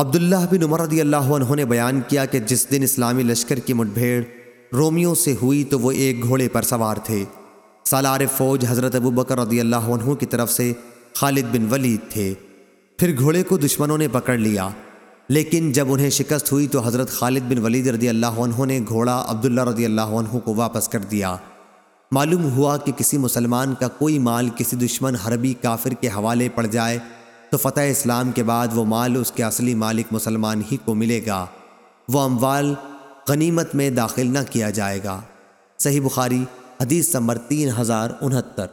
عبداللہ بن عمر رضی اللہ عنہ نے بیان کیا کہ جس دن اسلامی لشکر کی مٹبھیڑ رومیوں سے ہوئی تو وہ ایک گھوڑے پر سوار تھے۔ سالار فوج حضرت ابو بکر رضی اللہ عنہ کی طرف سے خالد بن ولید تھے۔ پھر گھوڑے کو دشمنوں نے پکڑ لیا۔ لیکن جب انہیں شکست ہوئی تو حضرت خالد بن ولید رضی اللہ عنہ نے گھوڑا عبداللہ رضی اللہ عنہ کو واپس کر دیا۔ معلوم ہوا کہ کسی مسلمان کا کوئی مال کسی دشمن حربی کافر کے حوالے پڑ جائے تو فتح اسلام کے بعد وہ مال اس کے اصلی مالک مسلمان ہی کو ملے گا۔ وہ اموال غنیمت میں داخل نہ کیا جائے گا۔ صحیح بخاری حدیث نمبر تین ہزار انہتر۔